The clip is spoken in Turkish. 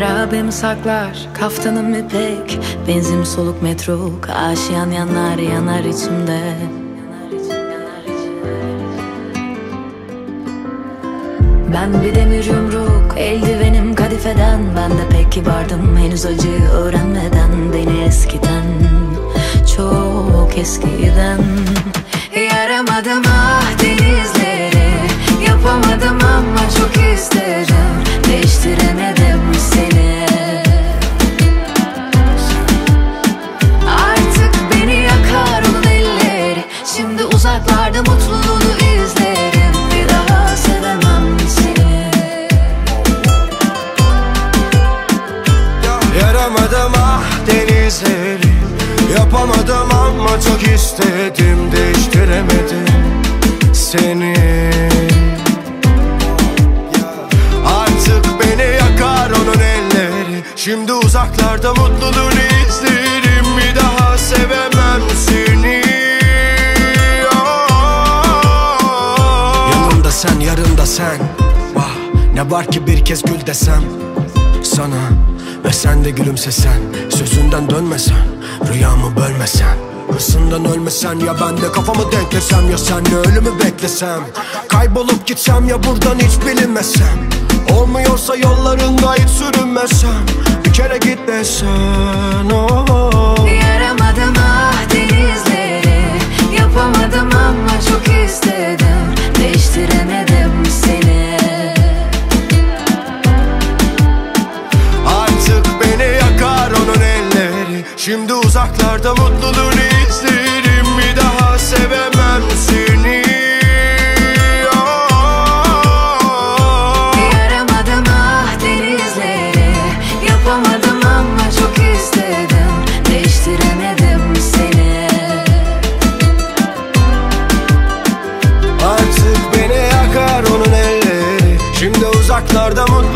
Kahvemi saklar, kaftanım ipek. Benzin soluk metro, aşiyan yanar yanar içimde. Ben bir demir yumruk, eldivenim kadifeden. Ben de pek kibardım henüz acıyı öğrenmeden. Beni eskiden, çok eskiden. Yaramadım ah denizleri Yapamadım ama çok isterim mutluluğunu izlerim. Bir daha sevemem seni. Yaramadım ah denizleri. Yapamadım ama çok istedim. Değiştiremedim seni. Artık beni yakar onun elleri. Şimdi uzaklarda mutluluğunu izlerim Sen yarında sen. Vah ne var ki bir kez gül desem Sana ve sen de gülümsesen Sözünden dönmesen Rüyamı bölmesen. Hırsından ölmesen ya ben de kafamı denklesem Ya senle ölümü beklesem. Kaybolup gitsem ya buradan hiç bilinmesem. Olmuyorsa yollarında hiç sürünmesem. Bir kere git desen oh. Şimdi uzaklarda mutluluğunu izlerim Bir daha sevemem seni. Yaramadım ah denizleri Yapamadım ama çok istedim Değiştiremedim seni Artık beni yakar onun elleri Şimdi uzaklarda mutluluğunu